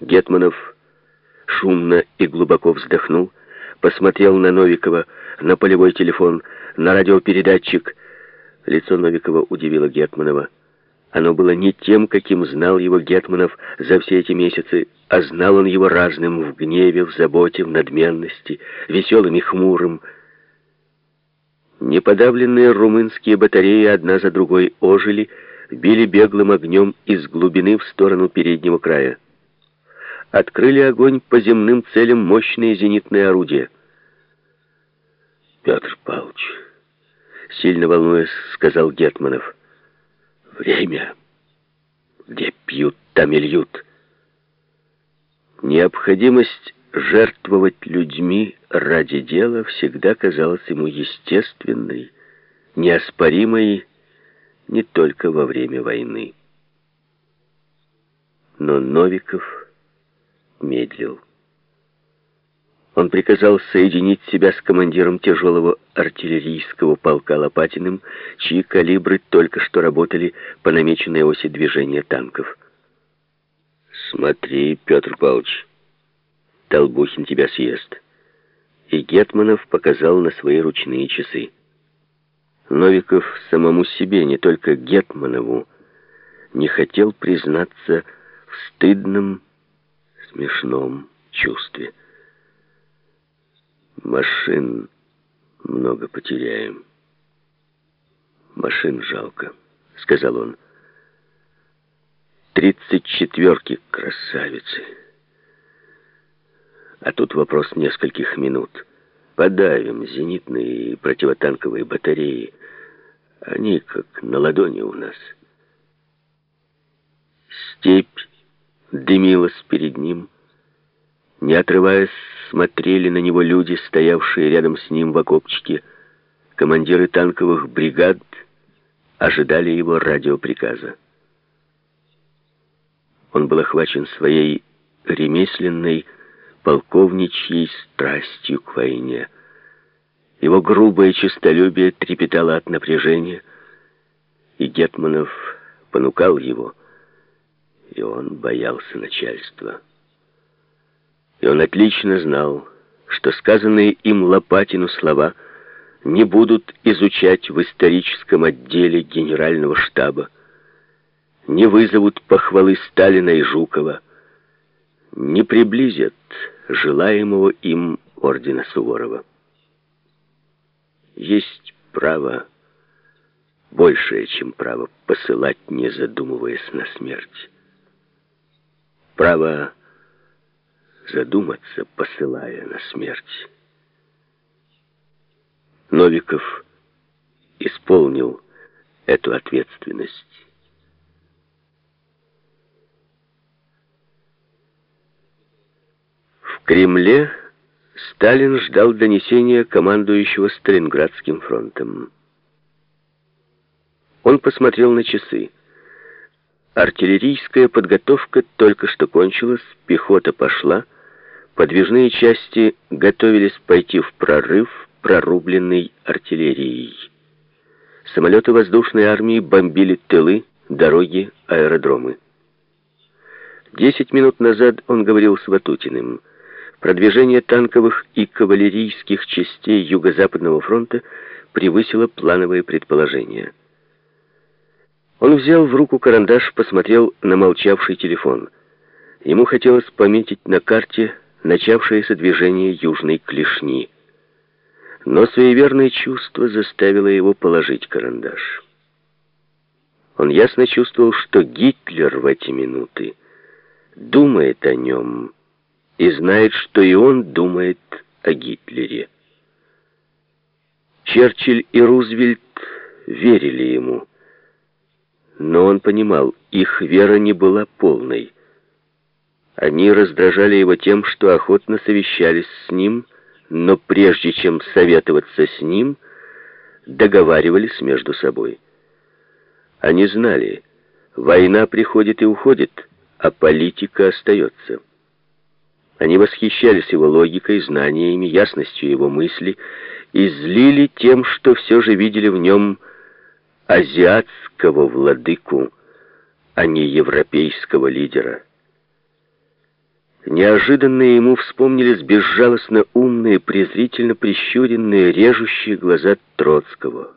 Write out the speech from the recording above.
Гетманов шумно и глубоко вздохнул, посмотрел на Новикова, на полевой телефон, на радиопередатчик. Лицо Новикова удивило Гетманова. Оно было не тем, каким знал его Гетманов за все эти месяцы, а знал он его разным в гневе, в заботе, в надменности, веселым и хмурым. Неподавленные румынские батареи одна за другой ожили, били беглым огнем из глубины в сторону переднего края. Открыли огонь по земным целям мощные зенитные орудия. «Петр Павлович», — сильно волнуясь, сказал Гетманов, — «время. Где пьют, там и льют». Необходимость жертвовать людьми ради дела всегда казалась ему естественной, неоспоримой не только во время войны. Но Новиков медлил. Он приказал соединить себя с командиром тяжелого артиллерийского полка Лопатиным, чьи калибры только что работали по намеченной оси движения танков. «Смотри, Петр Павлович, Толбухин тебя съест». И Гетманов показал на свои ручные часы. Новиков самому себе, не только Гетманову, не хотел признаться в стыдном, смешном чувстве. Машин много потеряем. Машин жалко, сказал он. Тридцать четверки красавицы. А тут вопрос нескольких минут. Подавим зенитные и противотанковые батареи. Они как на ладони у нас. Степь дымилась перед ним. Не отрываясь, смотрели на него люди, стоявшие рядом с ним в окопчике. Командиры танковых бригад ожидали его радиоприказа. Он был охвачен своей ремесленной, полковничьей страстью к войне. Его грубое честолюбие трепетало от напряжения, и Гетманов понукал его, и он боялся начальства. И он отлично знал, что сказанные им Лопатину слова не будут изучать в историческом отделе генерального штаба, не вызовут похвалы Сталина и Жукова, не приблизят желаемого им ордена Суворова. Есть право, большее, чем право посылать, не задумываясь на смерть. Право задуматься, посылая на смерть. Новиков исполнил эту ответственность. В Кремле Сталин ждал донесения командующего Сталинградским фронтом. Он посмотрел на часы. Артиллерийская подготовка только что кончилась, пехота пошла, подвижные части готовились пойти в прорыв, прорубленный артиллерией. Самолеты воздушной армии бомбили тылы, дороги, аэродромы. Десять минут назад он говорил с Ватутиным. Продвижение танковых и кавалерийских частей Юго-Западного фронта превысило плановые предположения. Он взял в руку карандаш, посмотрел на молчавший телефон. Ему хотелось пометить на карте начавшееся движение южной клешни. Но суеверное чувство заставило его положить карандаш. Он ясно чувствовал, что Гитлер в эти минуты думает о нем и знает, что и он думает о Гитлере. Черчилль и Рузвельт верили ему, но он понимал, их вера не была полной. Они раздражали его тем, что охотно совещались с ним, но прежде чем советоваться с ним, договаривались между собой. Они знали, война приходит и уходит, а политика остается. Они восхищались его логикой, знаниями, ясностью его мысли и злили тем, что все же видели в нем азиатского владыку, а не европейского лидера. Неожиданно ему вспомнились безжалостно умные, презрительно прищуренные, режущие глаза Троцкого.